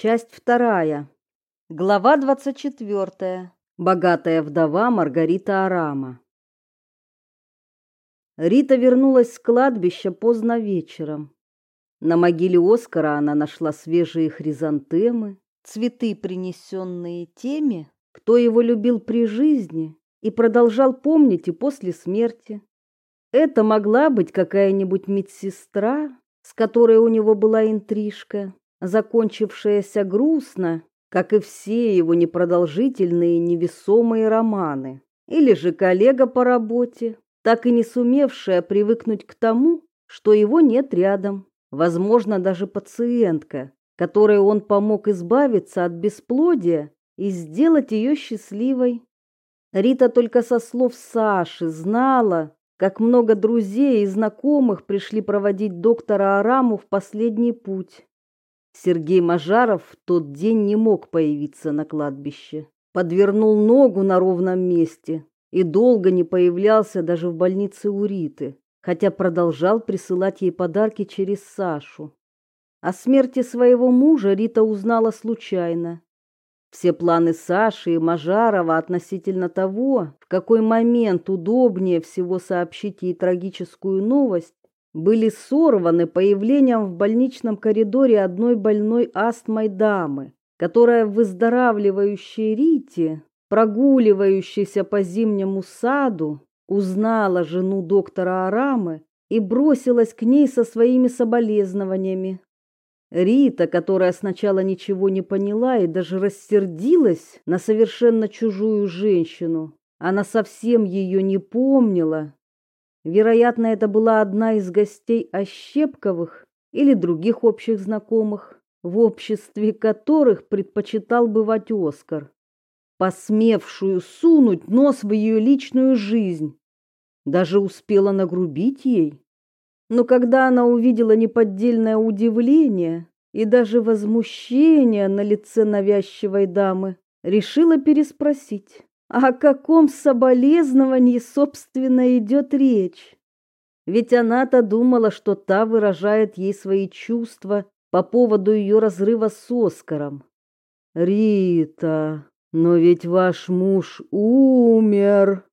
Часть вторая. Глава двадцать четвертая. Богатая вдова Маргарита Арама. Рита вернулась с кладбища поздно вечером. На могиле Оскара она нашла свежие хризантемы, цветы, принесенные теми, кто его любил при жизни и продолжал помнить и после смерти. Это могла быть какая-нибудь медсестра, с которой у него была интрижка, закончившаяся грустно, как и все его непродолжительные невесомые романы, или же коллега по работе, так и не сумевшая привыкнуть к тому, что его нет рядом, возможно, даже пациентка, которой он помог избавиться от бесплодия и сделать ее счастливой. Рита только со слов Саши знала, как много друзей и знакомых пришли проводить доктора Араму в последний путь. Сергей Мажаров в тот день не мог появиться на кладбище. Подвернул ногу на ровном месте и долго не появлялся даже в больнице у Риты, хотя продолжал присылать ей подарки через Сашу. О смерти своего мужа Рита узнала случайно. Все планы Саши и Мажарова относительно того, в какой момент удобнее всего сообщить ей трагическую новость, были сорваны появлением в больничном коридоре одной больной астмой дамы, которая в выздоравливающей Рите, прогуливающейся по зимнему саду, узнала жену доктора Арамы и бросилась к ней со своими соболезнованиями. Рита, которая сначала ничего не поняла и даже рассердилась на совершенно чужую женщину, она совсем ее не помнила, Вероятно, это была одна из гостей Ощепковых или других общих знакомых, в обществе которых предпочитал бывать Оскар, посмевшую сунуть нос в ее личную жизнь. Даже успела нагрубить ей. Но когда она увидела неподдельное удивление и даже возмущение на лице навязчивой дамы, решила переспросить. О каком соболезновании, собственно, идет речь? Ведь она-то думала, что та выражает ей свои чувства по поводу ее разрыва с Оскаром. «Рита, но ведь ваш муж умер!»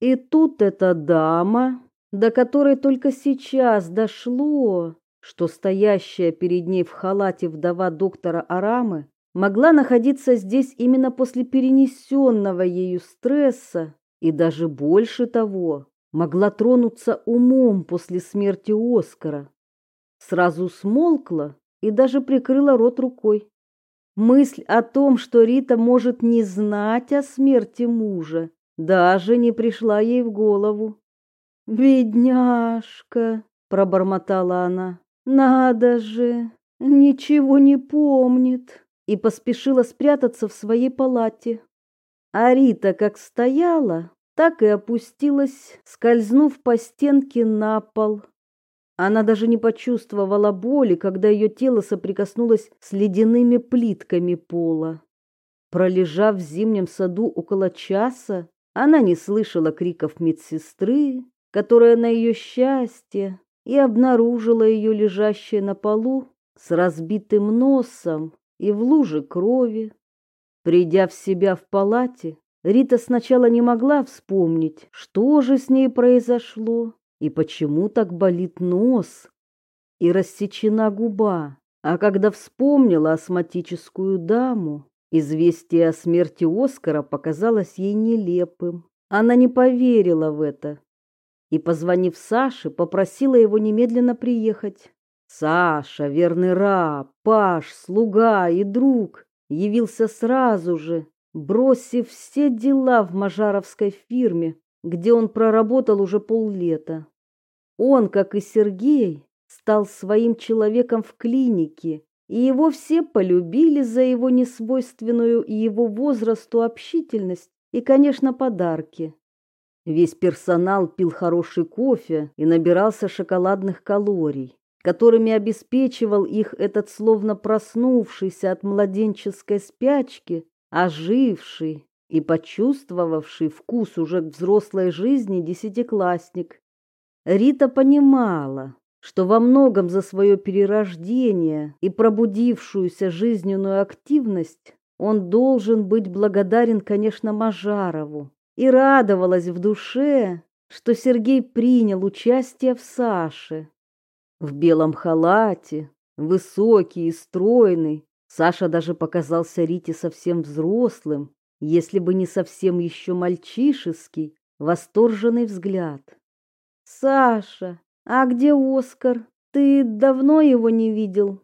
И тут эта дама, до которой только сейчас дошло, что стоящая перед ней в халате вдова доктора Арамы могла находиться здесь именно после перенесенного ею стресса и даже больше того, могла тронуться умом после смерти Оскара. Сразу смолкла и даже прикрыла рот рукой. Мысль о том, что Рита может не знать о смерти мужа, даже не пришла ей в голову. «Бедняжка!» — пробормотала она. «Надо же! Ничего не помнит!» И поспешила спрятаться в своей палате. А Рита как стояла, так и опустилась, скользнув по стенке на пол. Она даже не почувствовала боли, когда ее тело соприкоснулось с ледяными плитками пола. Пролежав в зимнем саду около часа, она не слышала криков медсестры, которая на ее счастье и обнаружила ее лежащей на полу с разбитым носом и в луже крови. Придя в себя в палате, Рита сначала не могла вспомнить, что же с ней произошло и почему так болит нос и рассечена губа. А когда вспомнила астматическую даму, известие о смерти Оскара показалось ей нелепым. Она не поверила в это и, позвонив Саше, попросила его немедленно приехать. Саша, верный раб, паш, слуга и друг, явился сразу же, бросив все дела в мажаровской фирме, где он проработал уже поллета. Он, как и Сергей, стал своим человеком в клинике, и его все полюбили за его несвойственную и его возрасту общительность и, конечно, подарки. Весь персонал пил хороший кофе и набирался шоколадных калорий которыми обеспечивал их этот словно проснувшийся от младенческой спячки, оживший и почувствовавший вкус уже к взрослой жизни десятиклассник. Рита понимала, что во многом за свое перерождение и пробудившуюся жизненную активность он должен быть благодарен, конечно, Мажарову, и радовалась в душе, что Сергей принял участие в Саше. В белом халате, высокий и стройный, Саша даже показался Рите совсем взрослым, если бы не совсем еще мальчишеский, восторженный взгляд. «Саша, а где Оскар? Ты давно его не видел?»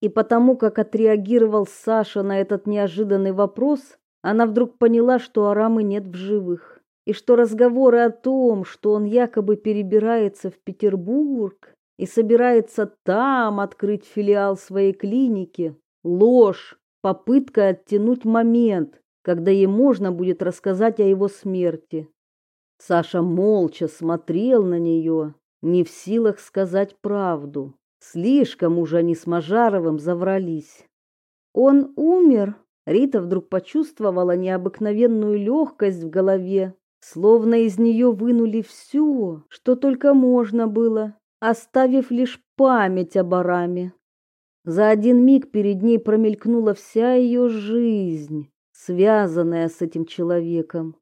И потому, как отреагировал Саша на этот неожиданный вопрос, она вдруг поняла, что Арамы нет в живых, и что разговоры о том, что он якобы перебирается в Петербург и собирается там открыть филиал своей клиники, ложь, попытка оттянуть момент, когда ей можно будет рассказать о его смерти. Саша молча смотрел на нее, не в силах сказать правду. Слишком уже они с Мажаровым заврались. Он умер. Рита вдруг почувствовала необыкновенную легкость в голове, словно из нее вынули все, что только можно было, оставив лишь память об Араме. За один миг перед ней промелькнула вся ее жизнь, связанная с этим человеком.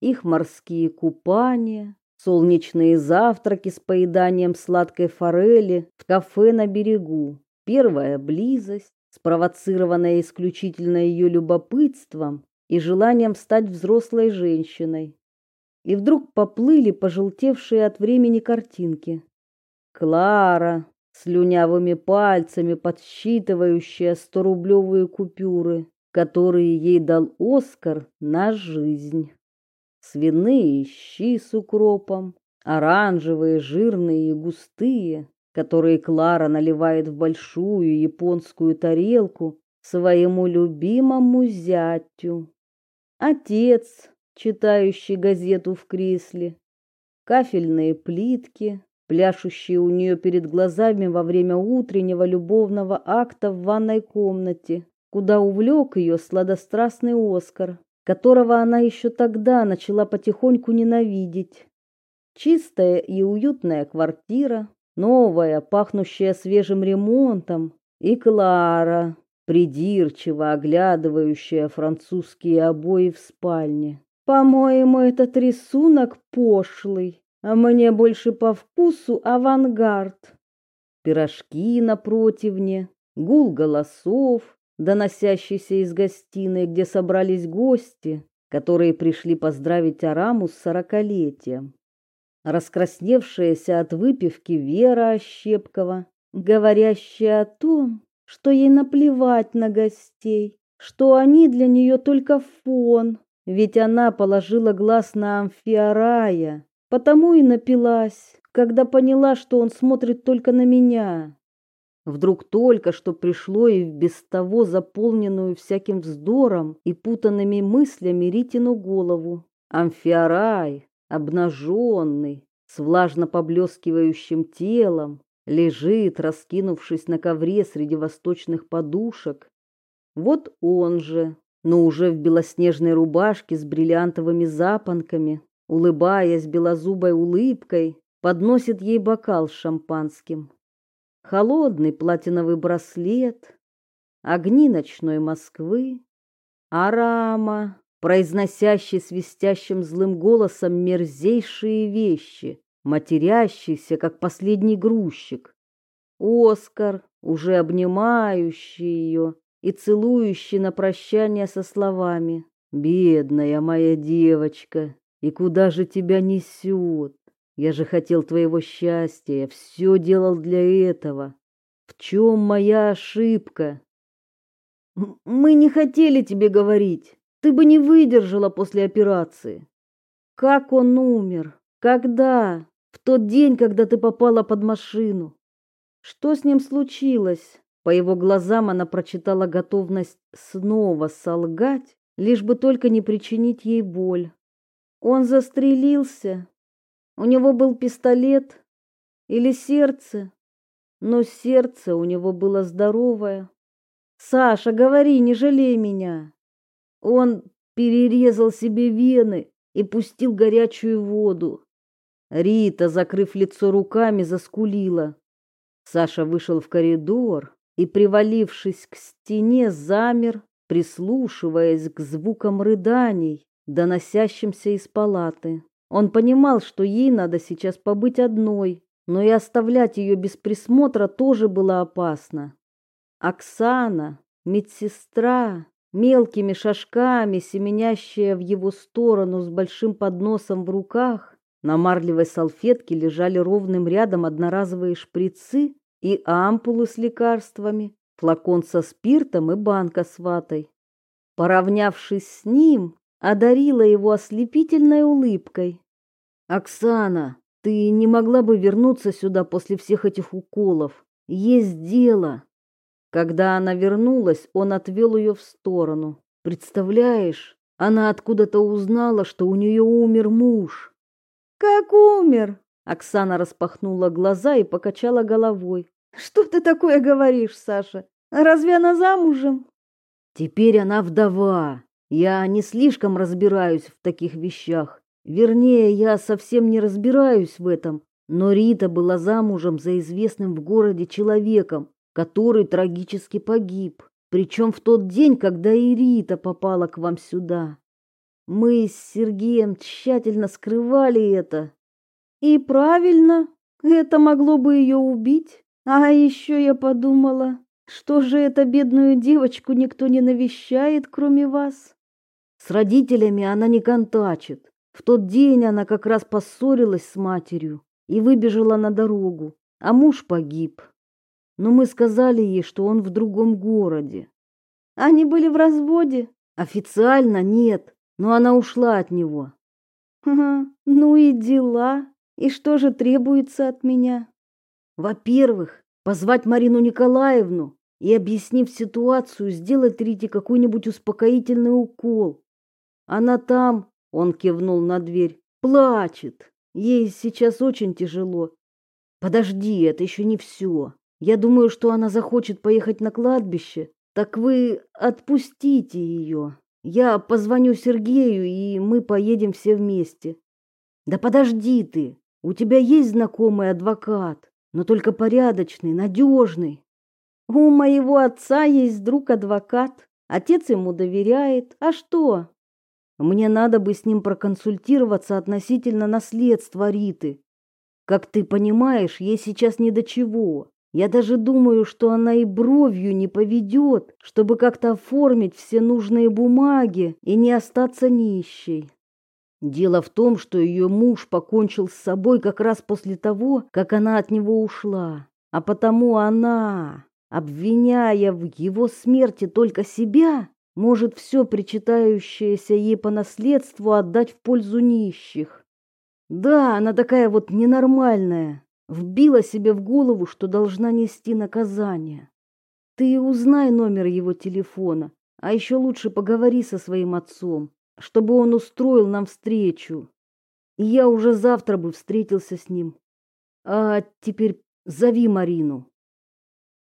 Их морские купания, солнечные завтраки с поеданием сладкой форели в кафе на берегу, первая близость, спровоцированная исключительно ее любопытством и желанием стать взрослой женщиной. И вдруг поплыли пожелтевшие от времени картинки. Клара, слюнявыми пальцами подсчитывающая сторублевые купюры, которые ей дал Оскар на жизнь свиные щи с укропом, оранжевые, жирные и густые, которые Клара наливает в большую японскую тарелку своему любимому зятю. Отец, читающий газету в кресле, кафельные плитки, пляшущие у нее перед глазами во время утреннего любовного акта в ванной комнате, куда увлек ее сладострастный Оскар которого она еще тогда начала потихоньку ненавидеть. Чистая и уютная квартира, новая, пахнущая свежим ремонтом, и Клара, придирчиво оглядывающая французские обои в спальне. По-моему, этот рисунок пошлый, а мне больше по вкусу авангард. Пирожки на противне, гул голосов, доносящийся из гостиной, где собрались гости, которые пришли поздравить Араму с сорокалетием. Раскрасневшаяся от выпивки Вера Ощепкова, говорящая о том, что ей наплевать на гостей, что они для нее только фон, ведь она положила глаз на Амфиарая, потому и напилась, когда поняла, что он смотрит только на меня. Вдруг только что пришло и в без того заполненную всяким вздором и путанными мыслями Ритину голову. Амфиарай, обнаженный, с влажно поблескивающим телом, лежит, раскинувшись на ковре среди восточных подушек. Вот он же, но уже в белоснежной рубашке с бриллиантовыми запонками, улыбаясь белозубой улыбкой, подносит ей бокал с шампанским холодный платиновый браслет, огни ночной Москвы, арама, произносящий свистящим злым голосом мерзейшие вещи, матерящийся, как последний грузчик. Оскар, уже обнимающий ее и целующий на прощание со словами «Бедная моя девочка, и куда же тебя несет? Я же хотел твоего счастья, все делал для этого. В чем моя ошибка? Мы не хотели тебе говорить. Ты бы не выдержала после операции. Как он умер? Когда? В тот день, когда ты попала под машину. Что с ним случилось? По его глазам она прочитала готовность снова солгать, лишь бы только не причинить ей боль. Он застрелился, у него был пистолет или сердце, но сердце у него было здоровое. Саша, говори, не жалей меня. Он перерезал себе вены и пустил горячую воду. Рита, закрыв лицо руками, заскулила. Саша вышел в коридор и, привалившись к стене, замер, прислушиваясь к звукам рыданий, доносящимся из палаты. Он понимал, что ей надо сейчас побыть одной, но и оставлять ее без присмотра тоже было опасно. Оксана, медсестра, мелкими шажками семенящая в его сторону с большим подносом в руках, на марлевой салфетке лежали ровным рядом одноразовые шприцы и ампулы с лекарствами, флакон со спиртом и банка с ватой. Поравнявшись с ним, одарила его ослепительной улыбкой. «Оксана, ты не могла бы вернуться сюда после всех этих уколов? Есть дело!» Когда она вернулась, он отвел ее в сторону. «Представляешь, она откуда-то узнала, что у нее умер муж». «Как умер?» Оксана распахнула глаза и покачала головой. «Что ты такое говоришь, Саша? Разве она замужем?» «Теперь она вдова. Я не слишком разбираюсь в таких вещах. Вернее, я совсем не разбираюсь в этом. Но Рита была замужем за известным в городе человеком, который трагически погиб. Причем в тот день, когда и Рита попала к вам сюда. Мы с Сергеем тщательно скрывали это. И правильно, это могло бы ее убить. А еще я подумала, что же эту бедную девочку никто не навещает, кроме вас? С родителями она не контачит. В тот день она как раз поссорилась с матерью и выбежала на дорогу, а муж погиб. Но мы сказали ей, что он в другом городе. Они были в разводе? Официально нет, но она ушла от него. Ну и дела. И что же требуется от меня? Во-первых, позвать Марину Николаевну и, объяснив ситуацию, сделать Рите какой-нибудь успокоительный укол. Она там, он кивнул на дверь, плачет. Ей сейчас очень тяжело. Подожди, это еще не все. Я думаю, что она захочет поехать на кладбище. Так вы отпустите ее. Я позвоню Сергею, и мы поедем все вместе. Да подожди ты. У тебя есть знакомый адвокат, но только порядочный, надежный. У моего отца есть друг-адвокат. Отец ему доверяет. А что? Мне надо бы с ним проконсультироваться относительно наследства Риты. Как ты понимаешь, ей сейчас не до чего. Я даже думаю, что она и бровью не поведет, чтобы как-то оформить все нужные бумаги и не остаться нищей. Дело в том, что ее муж покончил с собой как раз после того, как она от него ушла. А потому она, обвиняя в его смерти только себя, может все причитающееся ей по наследству отдать в пользу нищих. Да, она такая вот ненормальная, вбила себе в голову, что должна нести наказание. Ты узнай номер его телефона, а еще лучше поговори со своим отцом, чтобы он устроил нам встречу. И я уже завтра бы встретился с ним. А теперь зови Марину.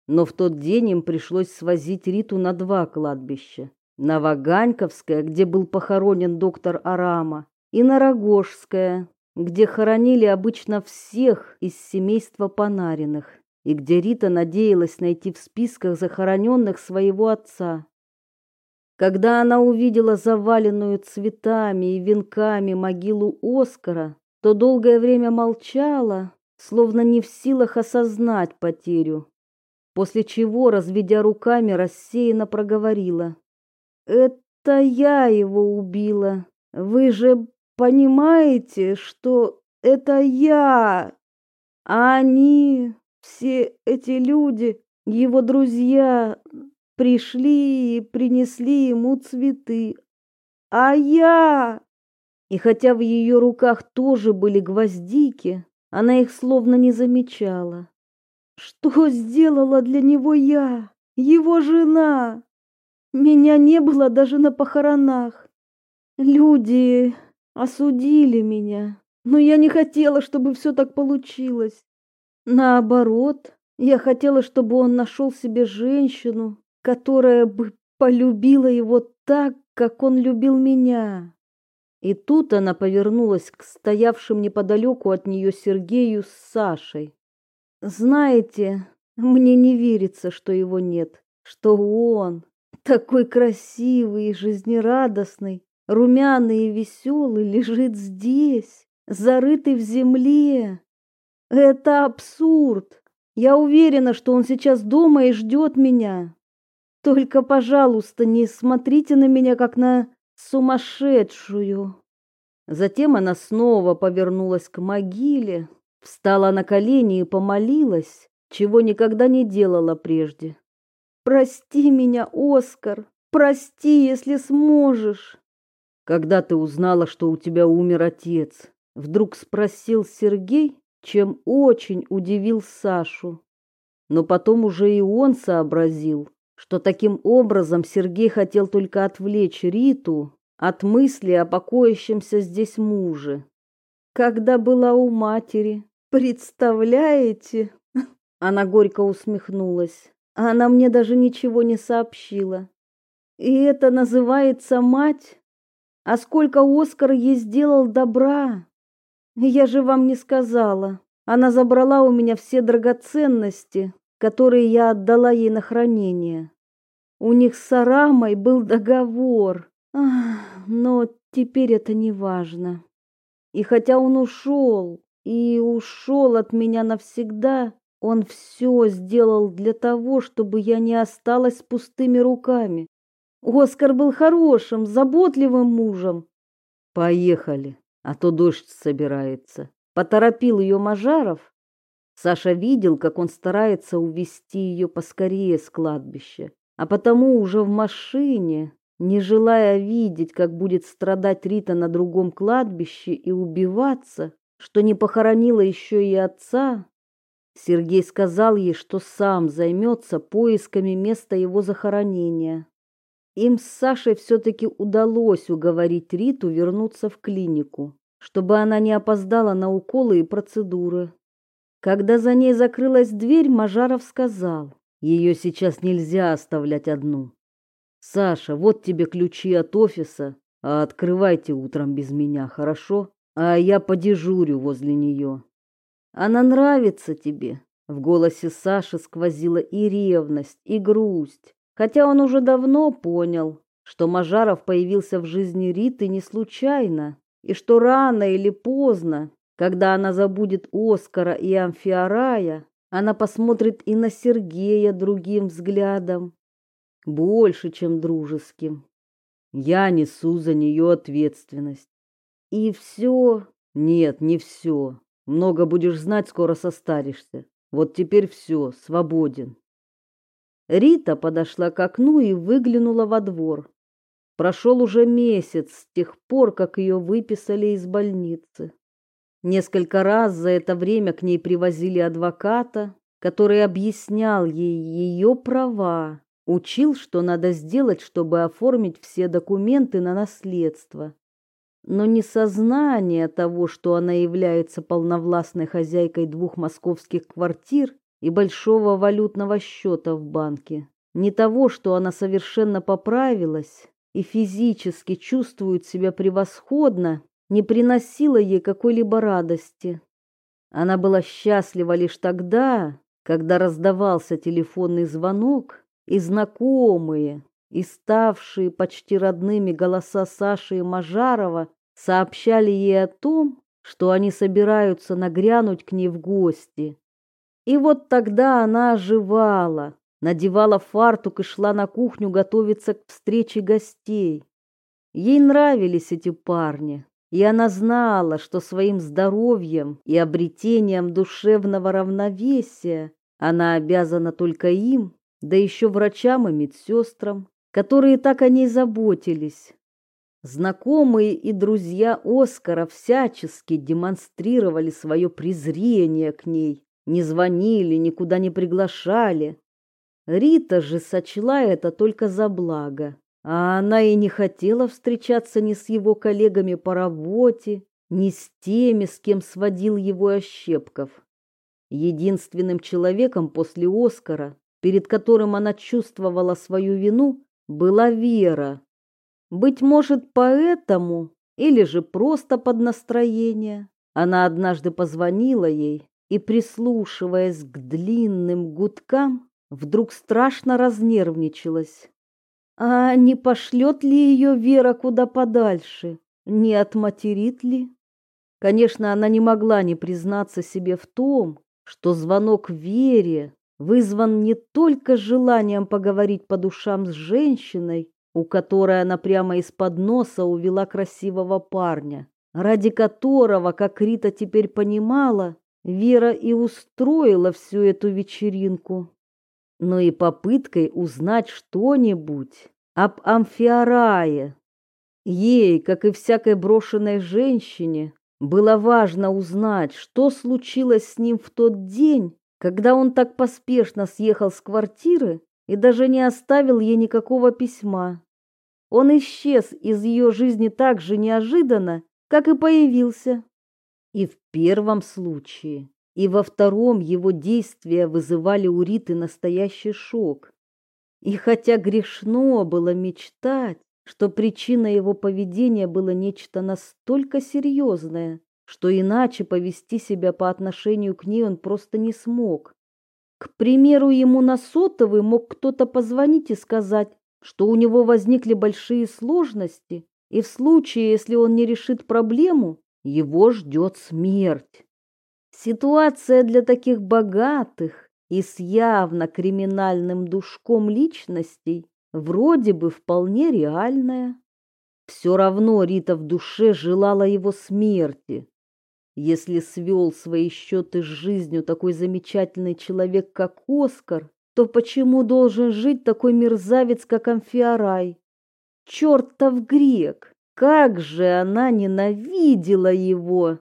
Но в тот день им пришлось свозить Риту на два кладбища. На Ваганьковское, где был похоронен доктор Арама, и на Рогожское, где хоронили обычно всех из семейства Панариных, и где Рита надеялась найти в списках захороненных своего отца. Когда она увидела заваленную цветами и венками могилу Оскара, то долгое время молчала, словно не в силах осознать потерю, после чего, разведя руками, рассеянно проговорила: "Это я его убила. Вы же Понимаете, что это я, а они, все эти люди, его друзья, пришли и принесли ему цветы. А я... И хотя в ее руках тоже были гвоздики, она их словно не замечала. Что сделала для него я, его жена? Меня не было даже на похоронах. Люди осудили меня, но я не хотела, чтобы все так получилось. Наоборот, я хотела, чтобы он нашел себе женщину, которая бы полюбила его так, как он любил меня. И тут она повернулась к стоявшим неподалеку от нее Сергею с Сашей. Знаете, мне не верится, что его нет, что он такой красивый и жизнерадостный, румяный и веселый лежит здесь, зарытый в земле. Это абсурд. Я уверена, что он сейчас дома и ждет меня. Только, пожалуйста, не смотрите на меня как на сумасшедшую. Затем она снова повернулась к могиле, встала на колени и помолилась, чего никогда не делала прежде. Прости меня, Оскар, прости, если сможешь. Когда ты узнала, что у тебя умер отец, вдруг спросил Сергей, чем очень удивил Сашу. Но потом уже и он сообразил, что таким образом Сергей хотел только отвлечь Риту от мысли о покоящемся здесь муже. Когда была у матери, представляете? Она горько усмехнулась. Она мне даже ничего не сообщила. И это называется мать? А сколько Оскар ей сделал добра? Я же вам не сказала. Она забрала у меня все драгоценности, которые я отдала ей на хранение. У них с Арамой был договор. Ах, но теперь это не важно. И хотя он ушел, и ушел от меня навсегда, он все сделал для того, чтобы я не осталась с пустыми руками. Оскар был хорошим, заботливым мужем. Поехали, а то дождь собирается. Поторопил ее Мажаров. Саша видел, как он старается увести ее поскорее с кладбища, а потому уже в машине, не желая видеть, как будет страдать Рита на другом кладбище и убиваться, что не похоронила еще и отца, Сергей сказал ей, что сам займется поисками места его захоронения. Им с Сашей все-таки удалось уговорить Риту вернуться в клинику, чтобы она не опоздала на уколы и процедуры. Когда за ней закрылась дверь, Мажаров сказал, ее сейчас нельзя оставлять одну. Саша, вот тебе ключи от офиса, а открывайте утром без меня, хорошо? А я подежурю возле нее. Она нравится тебе. В голосе Саши сквозила и ревность, и грусть, хотя он уже давно понял, что Мажаров появился в жизни Риты не случайно, и что рано или поздно, когда она забудет Оскара и Амфиарая, она посмотрит и на Сергея другим взглядом, больше, чем дружеским. Я несу за нее ответственность. И все? Нет, не все. Много будешь знать, скоро состаришься. Вот теперь все, свободен. Рита подошла к окну и выглянула во двор. Прошел уже месяц с тех пор, как ее выписали из больницы. Несколько раз за это время к ней привозили адвоката, который объяснял ей ее права, учил, что надо сделать, чтобы оформить все документы на наследство но не сознание того, что она является полновластной хозяйкой двух московских квартир и большого валютного счета в банке, не того, что она совершенно поправилась и физически чувствует себя превосходно, не приносило ей какой-либо радости. Она была счастлива лишь тогда, когда раздавался телефонный звонок, и знакомые, и ставшие почти родными голоса Саши и Мажарова сообщали ей о том, что они собираются нагрянуть к ней в гости. И вот тогда она оживала, надевала фартук и шла на кухню готовиться к встрече гостей. Ей нравились эти парни, и она знала, что своим здоровьем и обретением душевного равновесия она обязана только им, да еще врачам и медсестрам, которые так о ней заботились. Знакомые и друзья Оскара всячески демонстрировали свое презрение к ней, не звонили, никуда не приглашали. Рита же сочла это только за благо, а она и не хотела встречаться ни с его коллегами по работе, ни с теми, с кем сводил его Ощепков. Единственным человеком после Оскара, перед которым она чувствовала свою вину, была Вера, быть может, поэтому или же просто под настроение. Она однажды позвонила ей и, прислушиваясь к длинным гудкам, вдруг страшно разнервничалась. А не пошлет ли ее Вера куда подальше? Не отматерит ли? Конечно, она не могла не признаться себе в том, что звонок Вере вызван не только желанием поговорить по душам с женщиной, у которой она прямо из-под носа увела красивого парня, ради которого, как Рита теперь понимала, Вера и устроила всю эту вечеринку, но и попыткой узнать что-нибудь об Амфиарае. Ей, как и всякой брошенной женщине, было важно узнать, что случилось с ним в тот день, когда он так поспешно съехал с квартиры и даже не оставил ей никакого письма. Он исчез из ее жизни так же неожиданно, как и появился. И в первом случае, и во втором его действия вызывали у Риты настоящий шок. И хотя грешно было мечтать, что причина его поведения было нечто настолько серьезное, что иначе повести себя по отношению к ней он просто не смог. К примеру, ему на сотовый мог кто-то позвонить и сказать, что у него возникли большие сложности, и в случае, если он не решит проблему, его ждет смерть. Ситуация для таких богатых и с явно криминальным душком личностей вроде бы вполне реальная. Все равно Рита в душе желала его смерти. Если свел свои счеты с жизнью такой замечательный человек, как Оскар, то почему должен жить такой мерзавец, как Амфиарай? Чертов грек! Как же она ненавидела его!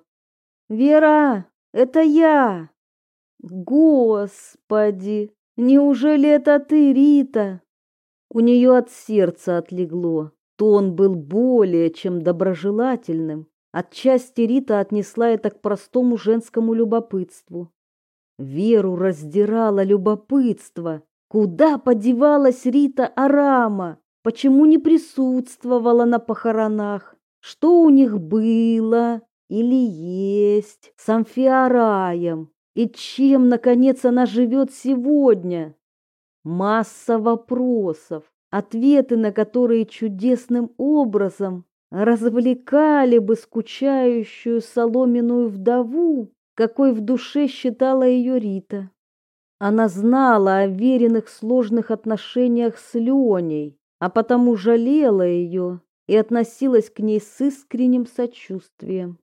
Вера, это я! Господи, неужели это ты, Рита? У нее от сердца отлегло. Тон был более чем доброжелательным. Отчасти Рита отнесла это к простому женскому любопытству. Веру раздирало любопытство. Куда подевалась Рита Арама? Почему не присутствовала на похоронах? Что у них было или есть с Амфиараем? И чем, наконец, она живет сегодня? Масса вопросов, ответы на которые чудесным образом развлекали бы скучающую соломенную вдову, какой в душе считала ее Рита. Она знала о веренных сложных отношениях с Леней, а потому жалела ее и относилась к ней с искренним сочувствием.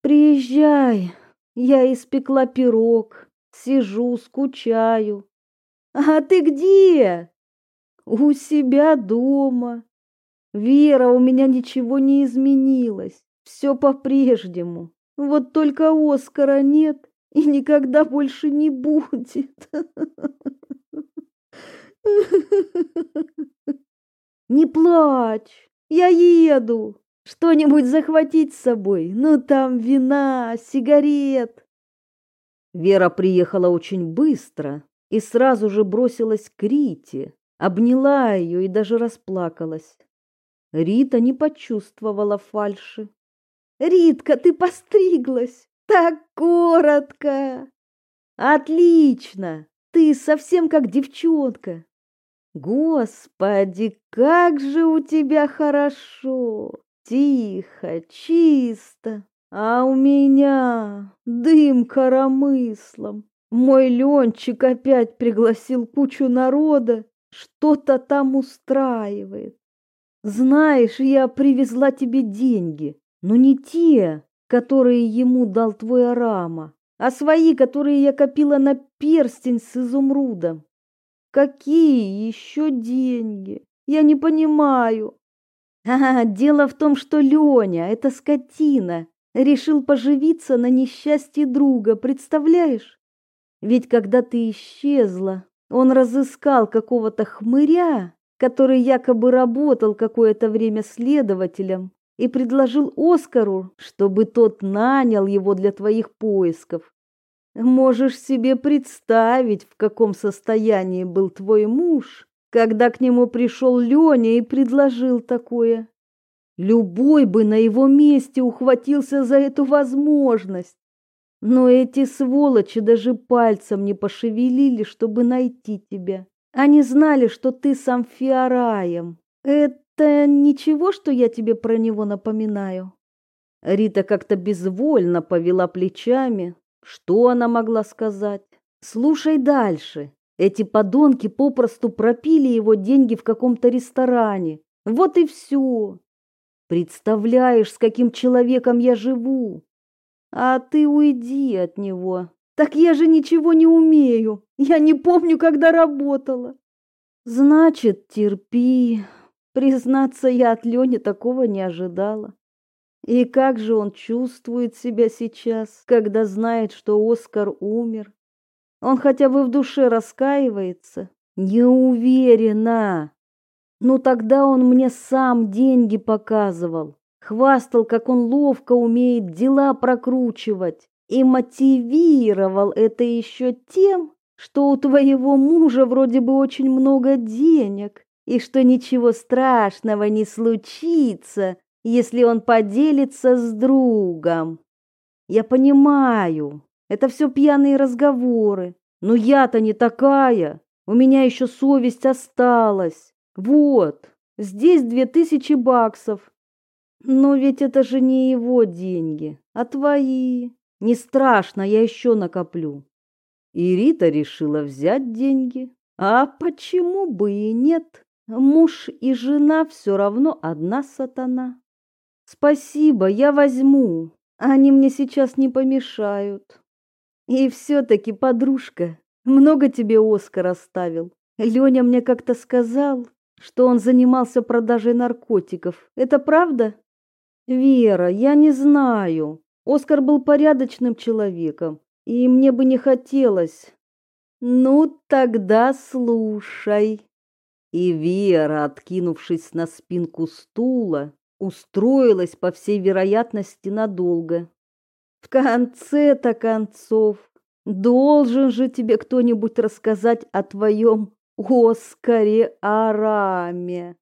«Приезжай, я испекла пирог, сижу, скучаю, а ты где? У себя дома. Вера, у меня ничего не изменилось. Все по-прежнему. Вот только Оскара нет и никогда больше не будет. Не плачь, я еду. Что-нибудь захватить с собой? Ну там вина, сигарет. Вера приехала очень быстро, и сразу же бросилась к Рите, обняла ее и даже расплакалась. Рита не почувствовала фальши. «Ритка, ты постриглась! Так коротко!» «Отлично! Ты совсем как девчонка!» «Господи, как же у тебя хорошо! Тихо, чисто! А у меня дым коромыслом!» Мой Ленчик опять пригласил кучу народа, что-то там устраивает. Знаешь, я привезла тебе деньги, но не те, которые ему дал твой Арама, а свои, которые я копила на перстень с изумрудом. Какие еще деньги? Я не понимаю. А, дело в том, что Леня, эта скотина, решил поживиться на несчастье друга, представляешь? Ведь когда ты исчезла, он разыскал какого-то хмыря, который якобы работал какое-то время следователем, и предложил Оскару, чтобы тот нанял его для твоих поисков. Можешь себе представить, в каком состоянии был твой муж, когда к нему пришел Леня и предложил такое. Любой бы на его месте ухватился за эту возможность. Но эти сволочи даже пальцем не пошевелили, чтобы найти тебя. Они знали, что ты сам Фиараем. Это ничего, что я тебе про него напоминаю? Рита как-то безвольно повела плечами. Что она могла сказать? Слушай дальше. Эти подонки попросту пропили его деньги в каком-то ресторане. Вот и все. Представляешь, с каким человеком я живу? А ты уйди от него. Так я же ничего не умею. Я не помню, когда работала. Значит, терпи. Признаться, я от Лёни такого не ожидала. И как же он чувствует себя сейчас, когда знает, что Оскар умер? Он хотя бы в душе раскаивается? Не уверена. Ну тогда он мне сам деньги показывал, хвастал, как он ловко умеет дела прокручивать и мотивировал это еще тем, что у твоего мужа вроде бы очень много денег и что ничего страшного не случится, если он поделится с другом. Я понимаю, это все пьяные разговоры, но я-то не такая, у меня еще совесть осталась. Вот, здесь две тысячи баксов. Но ведь это же не его деньги, а твои. Не страшно, я еще накоплю. И Рита решила взять деньги. А почему бы и нет? Муж и жена все равно одна сатана. Спасибо, я возьму. Они мне сейчас не помешают. И все-таки, подружка, много тебе Оскар оставил. Леня мне как-то сказал, что он занимался продажей наркотиков. Это правда? Вера, я не знаю. Оскар был порядочным человеком, и мне бы не хотелось. Ну, тогда слушай. И Вера, откинувшись на спинку стула, устроилась, по всей вероятности, надолго. В конце-то концов, должен же тебе кто-нибудь рассказать о твоем Оскаре Араме.